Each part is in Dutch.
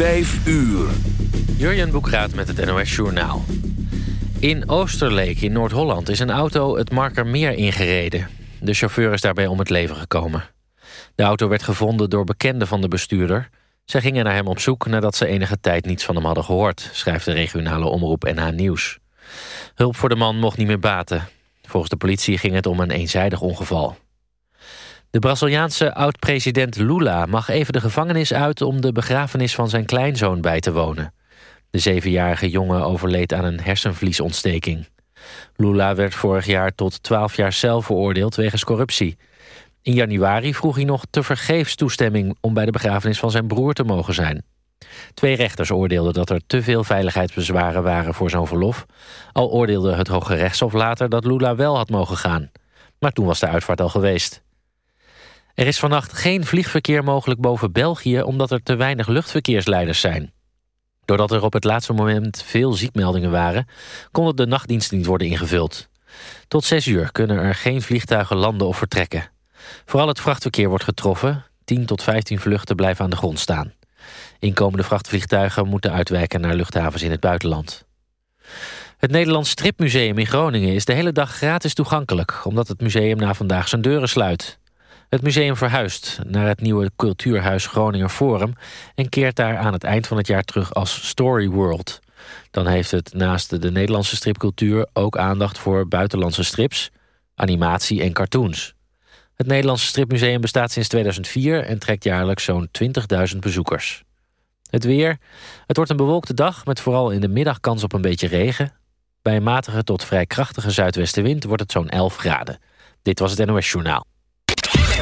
Vijf uur. Jurjen Boekraat met het NOS Journaal. In Oosterleek in Noord-Holland is een auto het Markermeer ingereden. De chauffeur is daarbij om het leven gekomen. De auto werd gevonden door bekenden van de bestuurder. Zij gingen naar hem op zoek nadat ze enige tijd niets van hem hadden gehoord... schrijft de regionale omroep NH Nieuws. Hulp voor de man mocht niet meer baten. Volgens de politie ging het om een eenzijdig ongeval. De Braziliaanse oud-president Lula mag even de gevangenis uit... om de begrafenis van zijn kleinzoon bij te wonen. De zevenjarige jongen overleed aan een hersenvliesontsteking. Lula werd vorig jaar tot 12 jaar cel veroordeeld wegens corruptie. In januari vroeg hij nog tevergeefs toestemming... om bij de begrafenis van zijn broer te mogen zijn. Twee rechters oordeelden dat er te veel veiligheidsbezwaren waren voor zo'n verlof. Al oordeelde het Hoge Rechtshof later dat Lula wel had mogen gaan. Maar toen was de uitvaart al geweest. Er is vannacht geen vliegverkeer mogelijk boven België... omdat er te weinig luchtverkeersleiders zijn. Doordat er op het laatste moment veel ziekmeldingen waren... kon de nachtdienst niet worden ingevuld. Tot zes uur kunnen er geen vliegtuigen landen of vertrekken. Vooral het vrachtverkeer wordt getroffen. 10 tot 15 vluchten blijven aan de grond staan. Inkomende vrachtvliegtuigen moeten uitwijken naar luchthavens in het buitenland. Het Nederlands Stripmuseum in Groningen is de hele dag gratis toegankelijk... omdat het museum na vandaag zijn deuren sluit. Het museum verhuist naar het nieuwe cultuurhuis Groninger Forum... en keert daar aan het eind van het jaar terug als Story World. Dan heeft het naast de Nederlandse stripcultuur... ook aandacht voor buitenlandse strips, animatie en cartoons. Het Nederlandse Stripmuseum bestaat sinds 2004... en trekt jaarlijks zo'n 20.000 bezoekers. Het weer. Het wordt een bewolkte dag met vooral in de middag kans op een beetje regen. Bij een matige tot vrij krachtige zuidwestenwind wordt het zo'n 11 graden. Dit was het NOS Journaal.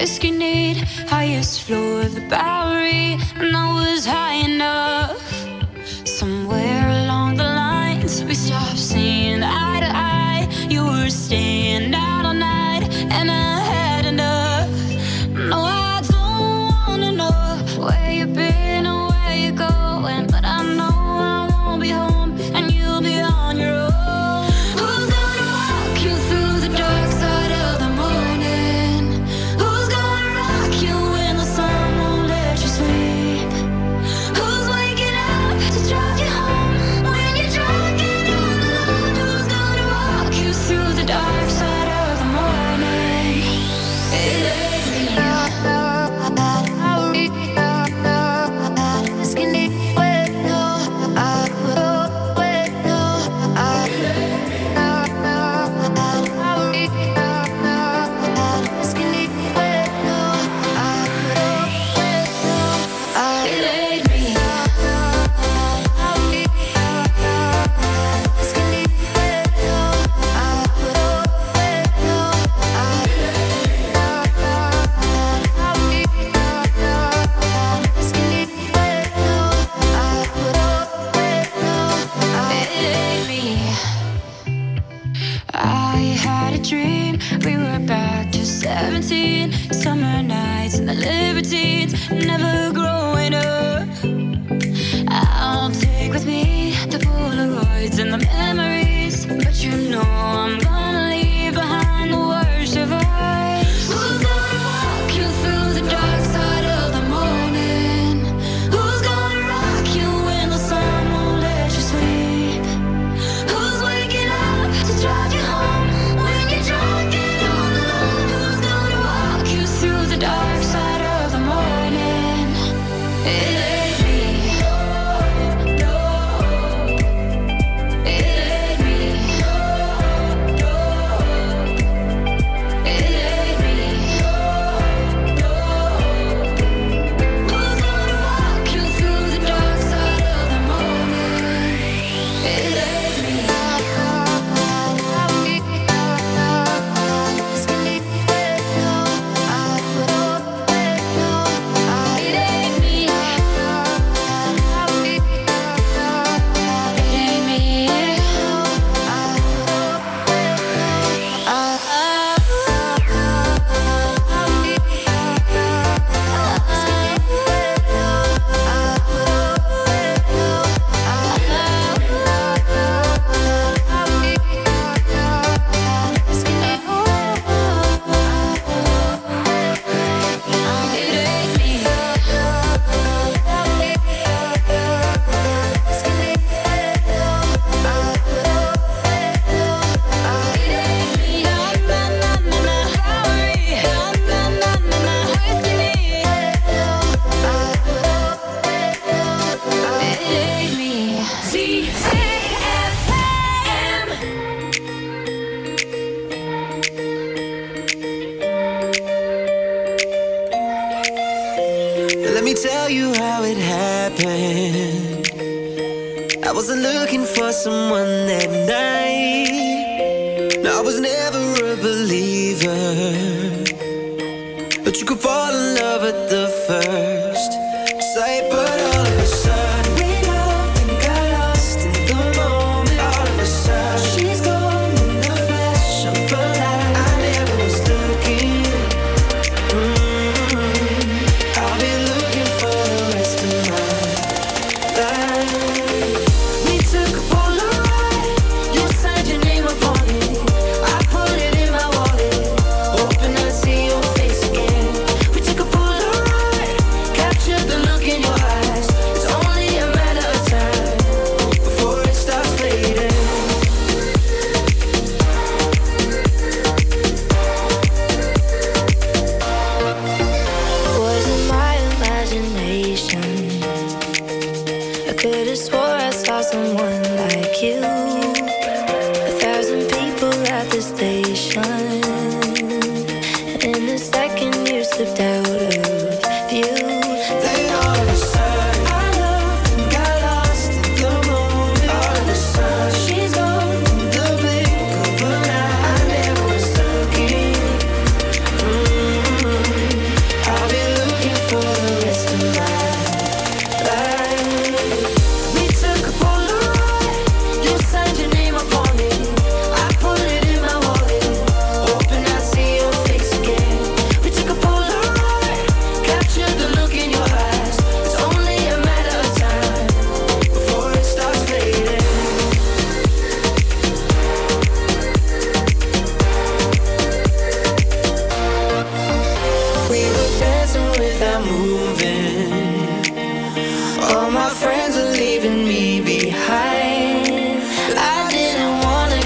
whiskey need highest floor of the Bowery, and I was high enough. Somewhere along the lines, we stopped seeing eye to eye. You were staying. Love it though.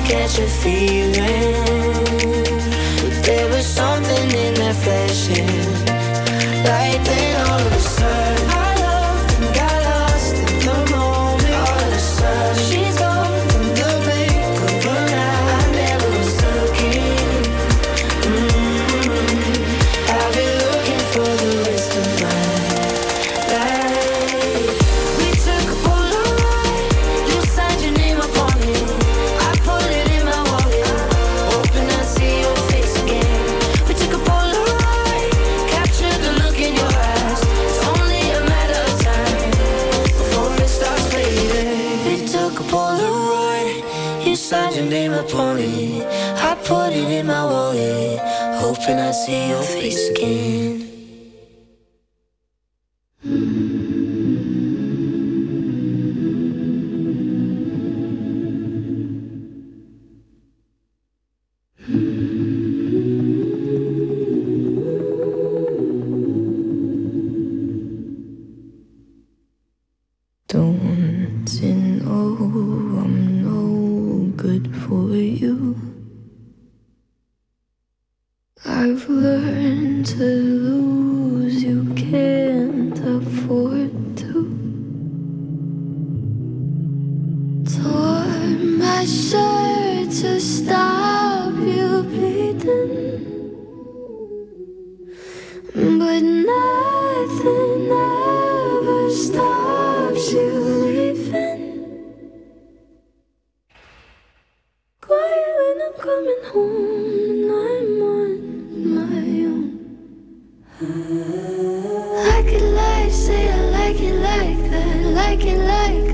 Catch a feeling. see your face again. I could lie, say I like it like that, like it like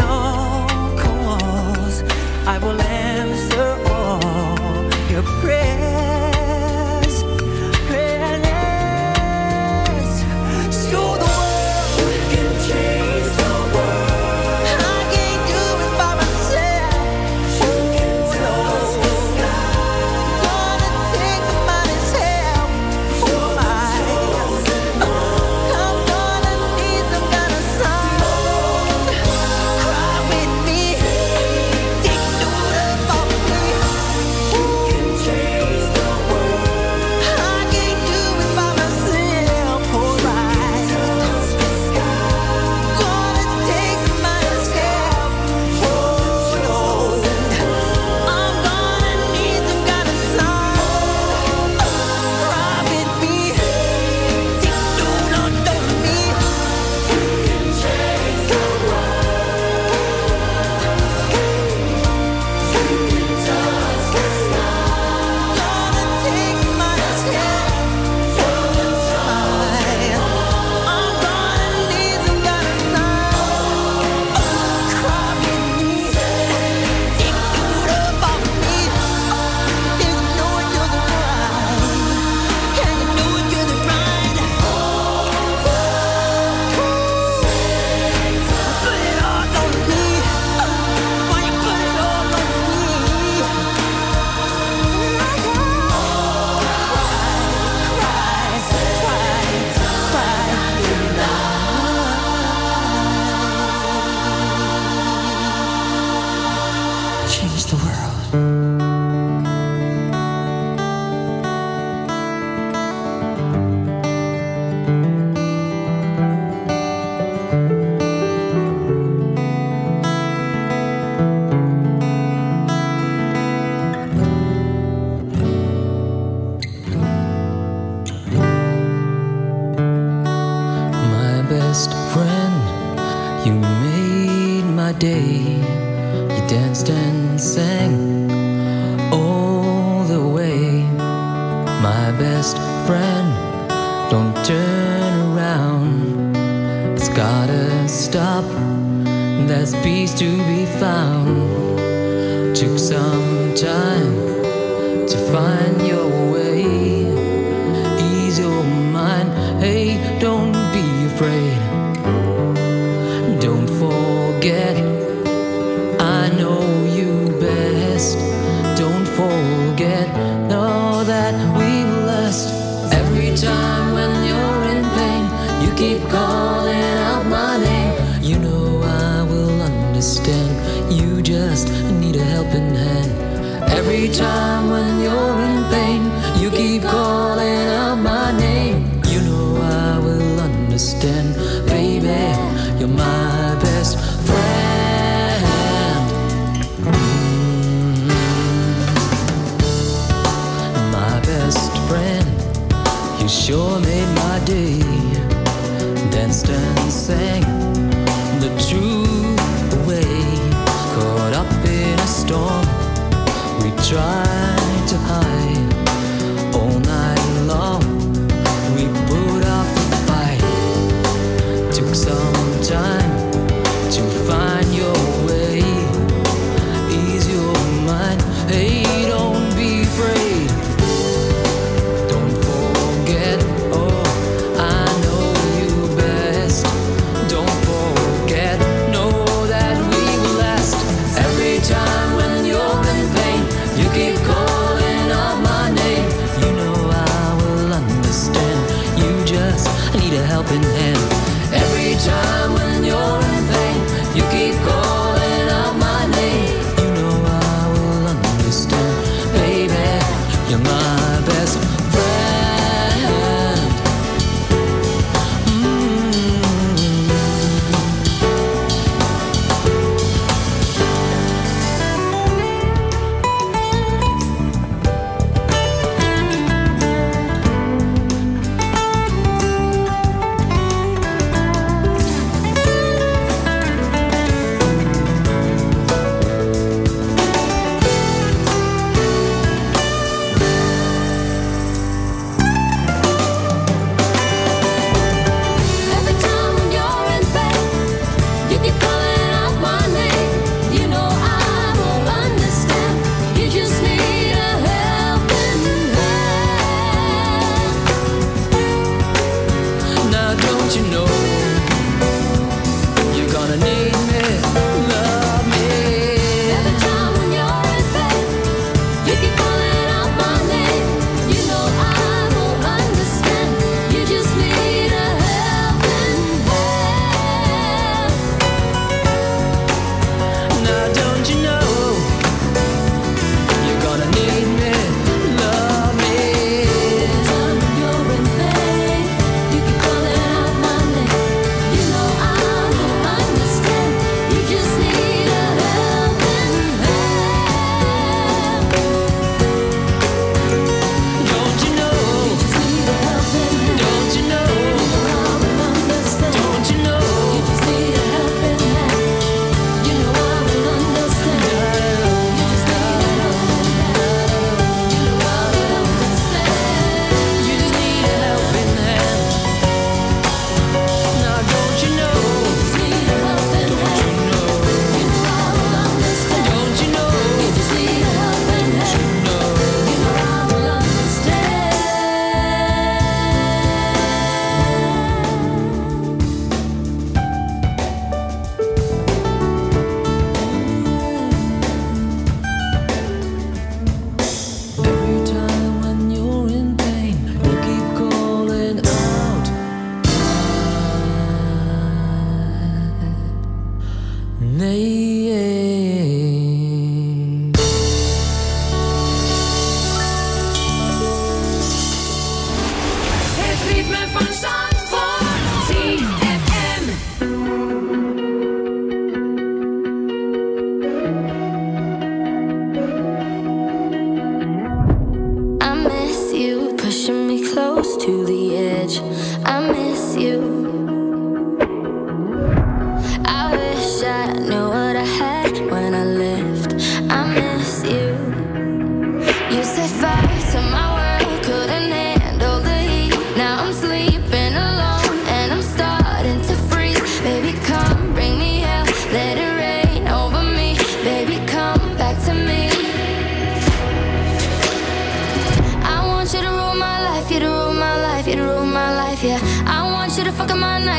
all calls. I will answer all your prayers.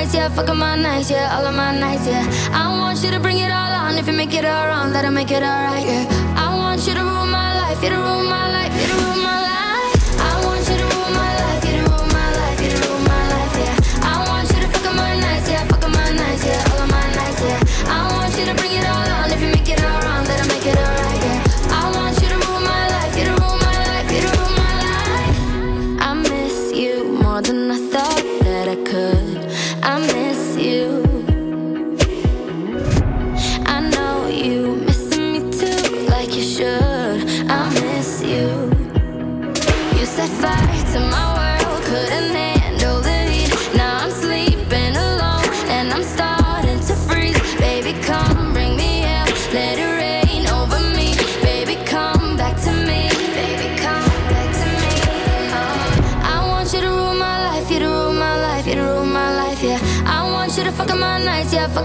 nights, yeah. up my nights, yeah. All of my nights, yeah. I want you to bring it all on. If you make it all wrong, let it make it all right, yeah. I want you to rule my life, you to rule my life.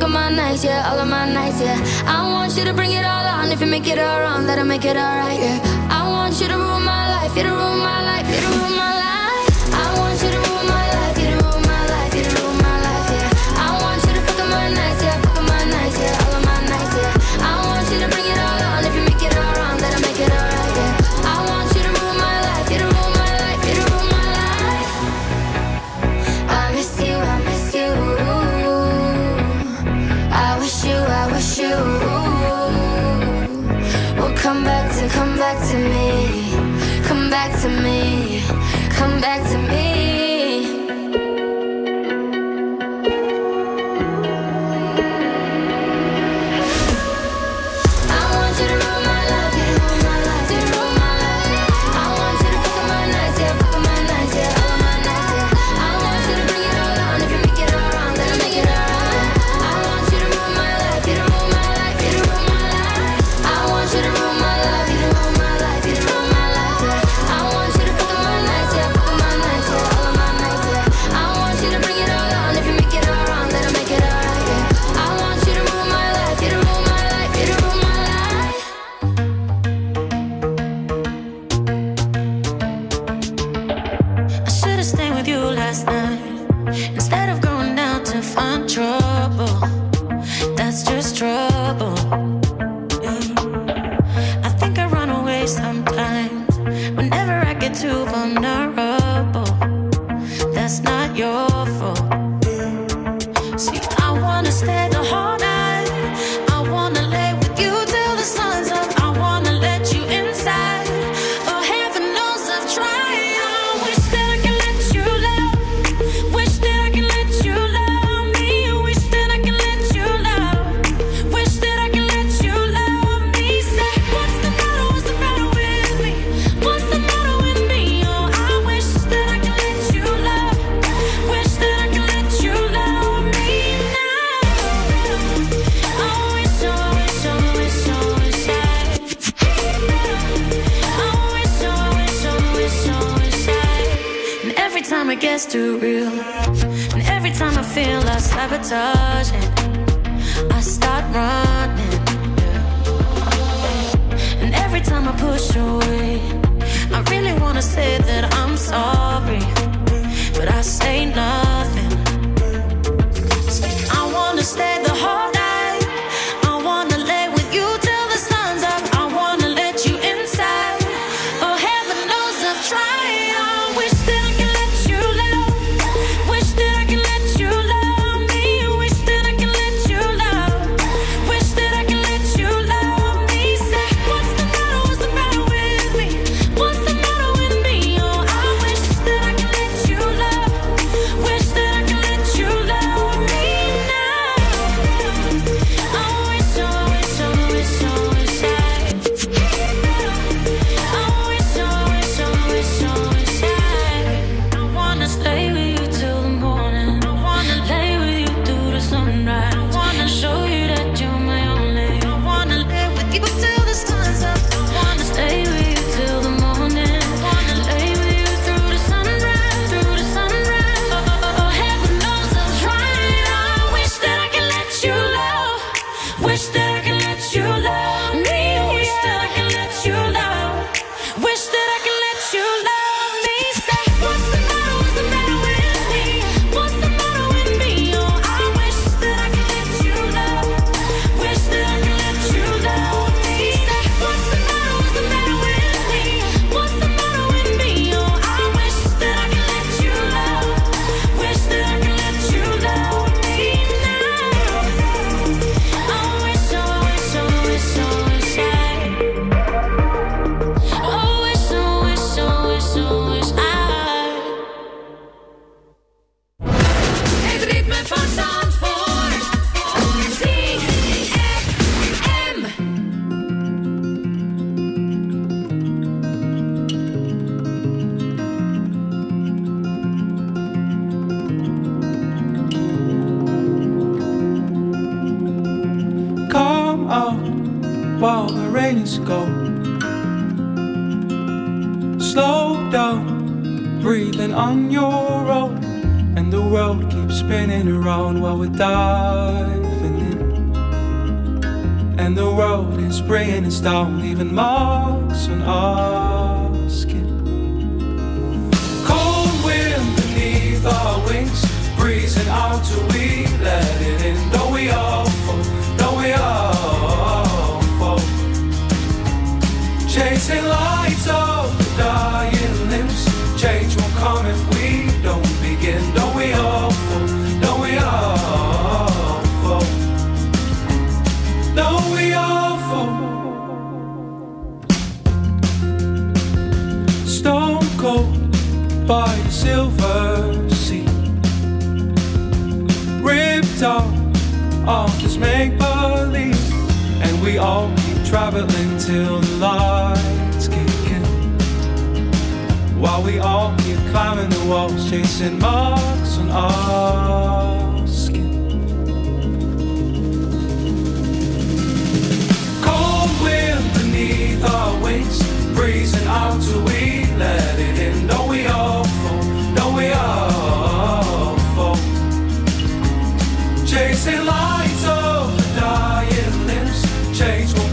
Fuck up my nights, yeah, all of my nights, yeah. I want you to bring it all on. If you make it all wrong, that'll make it alright, yeah. I want you to rule my life, you to rule my life, you to rule my life. back to wanna say that I'm sorry, but I say nothing. even my.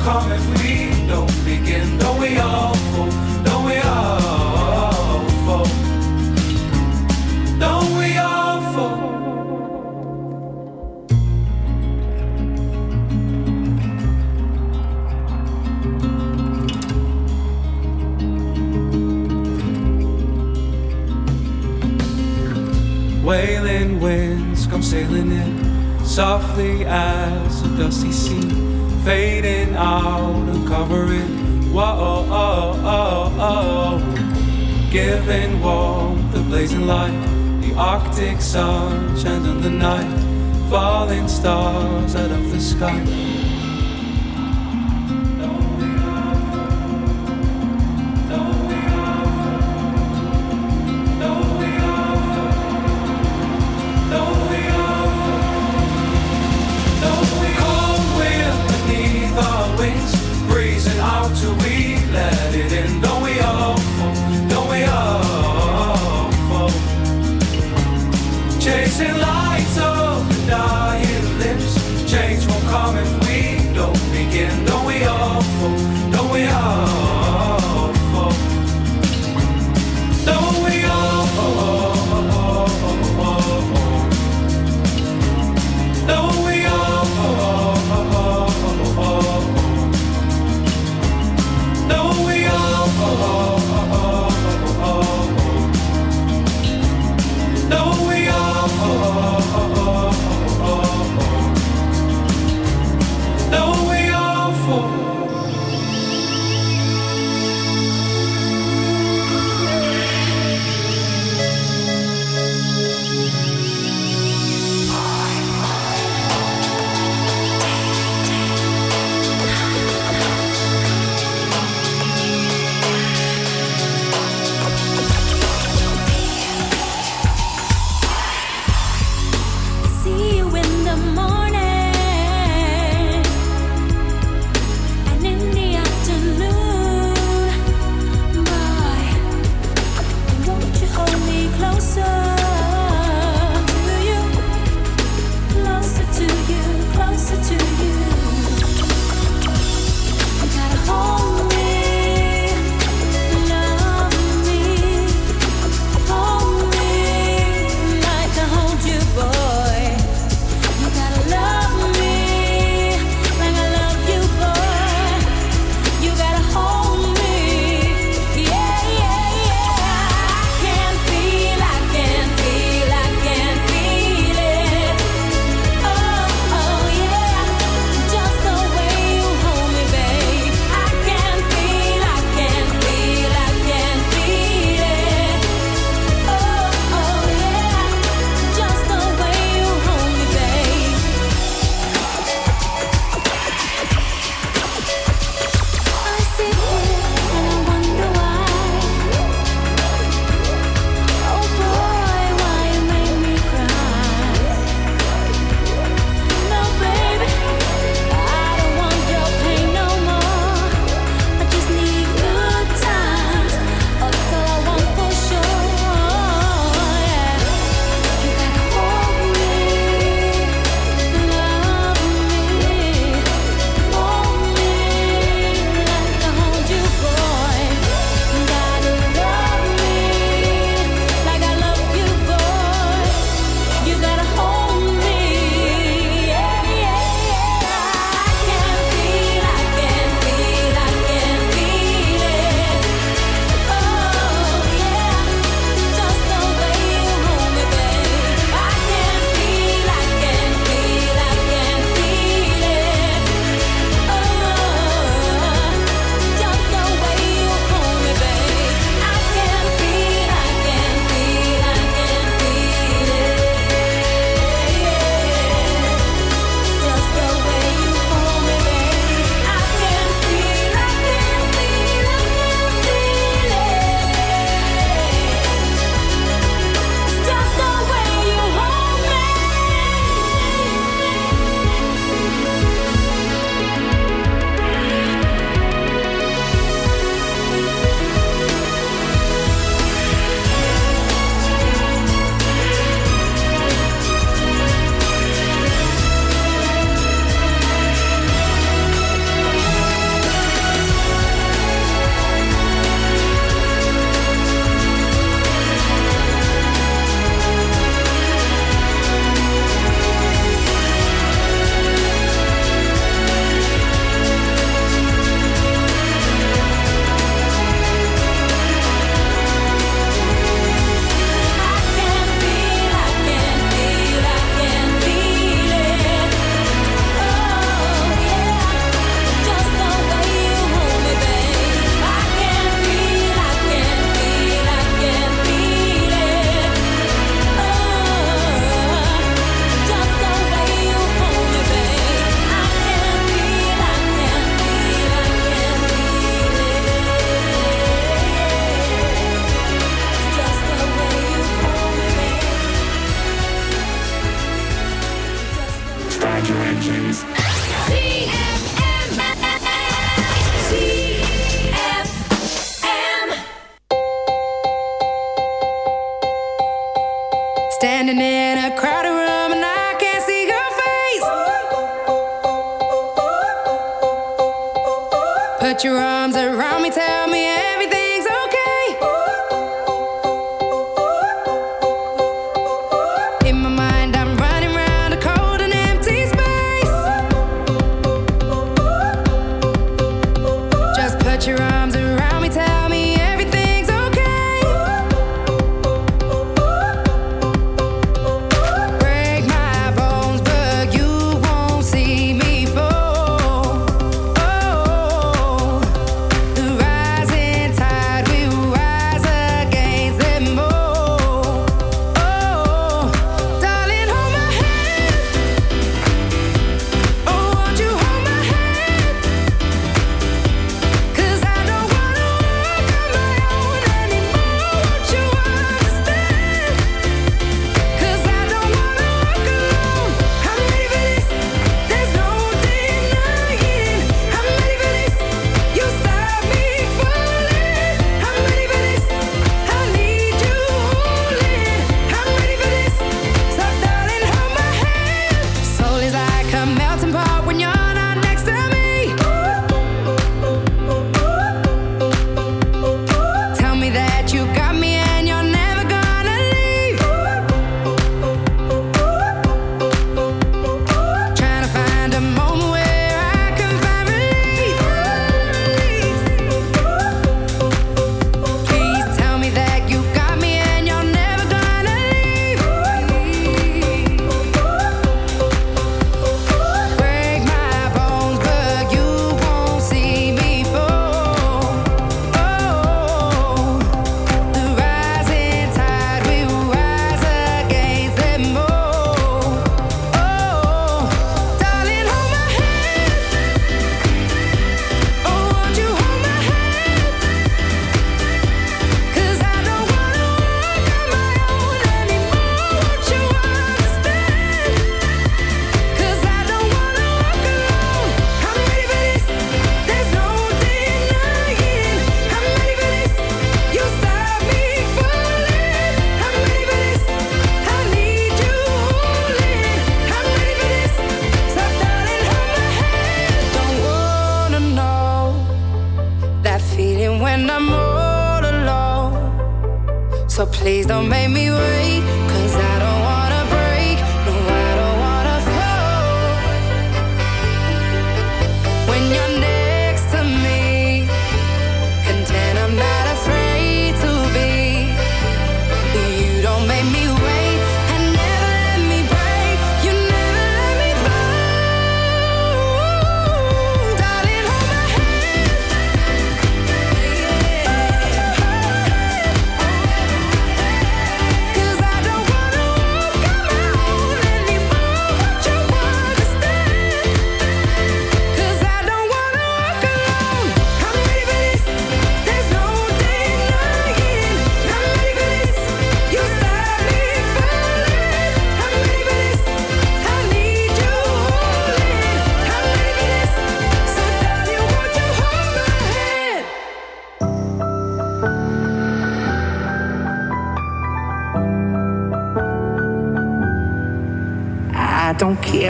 come if we light, the Arctic sun, and the night, falling stars out of the sky.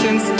since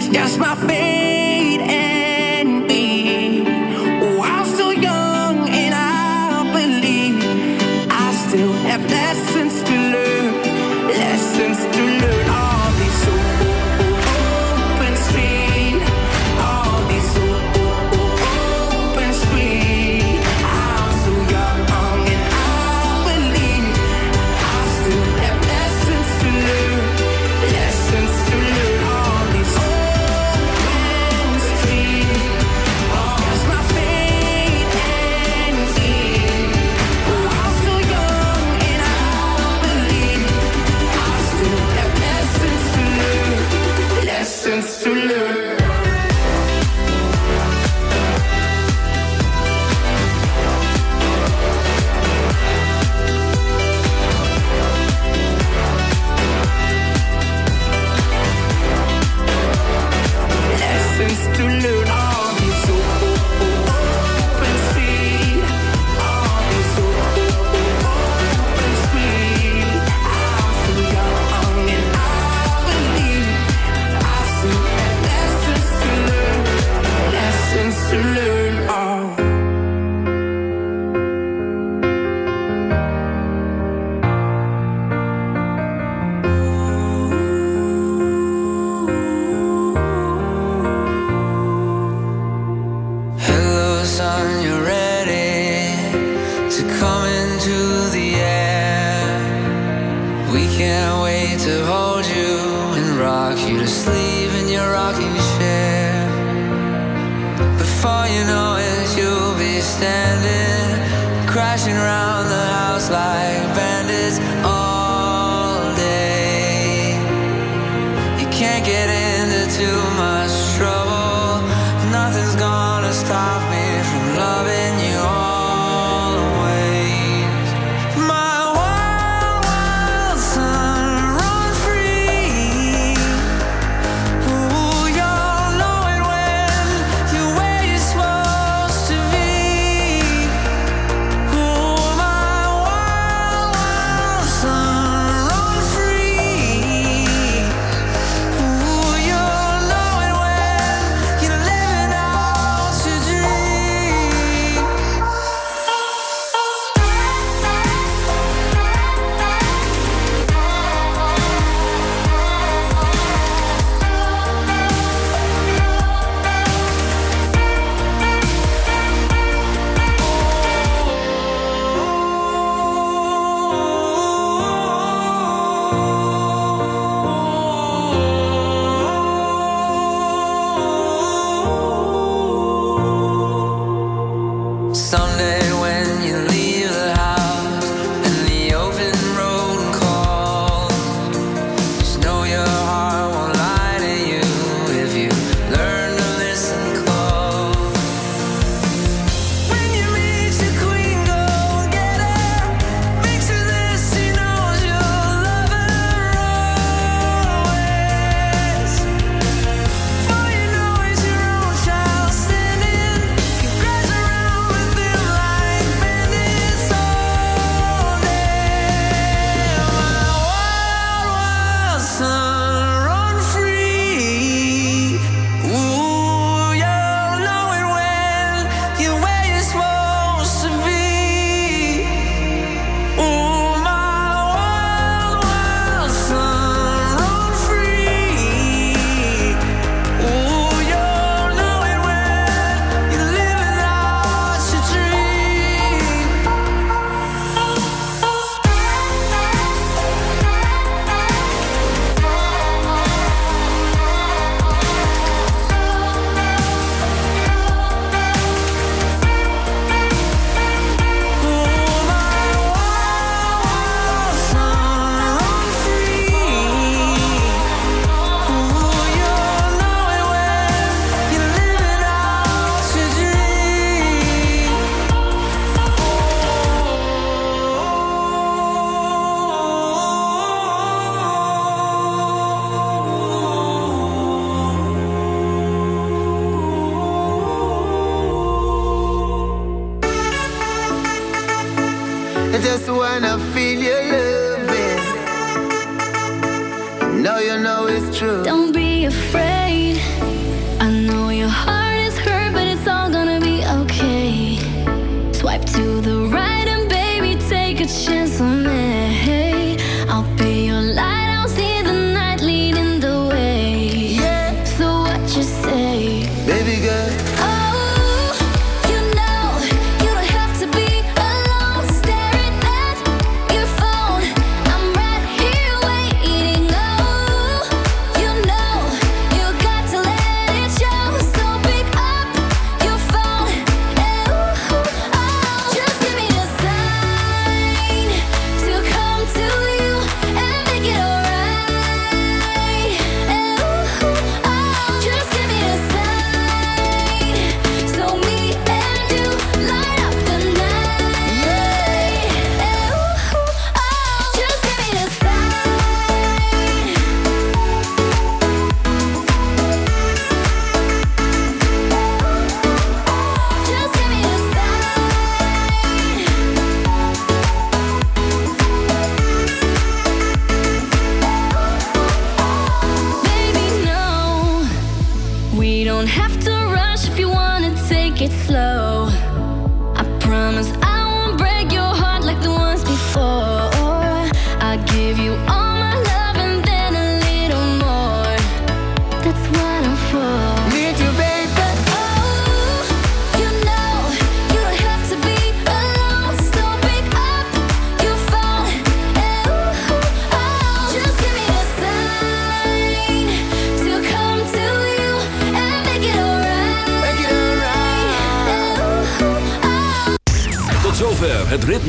face, just my face.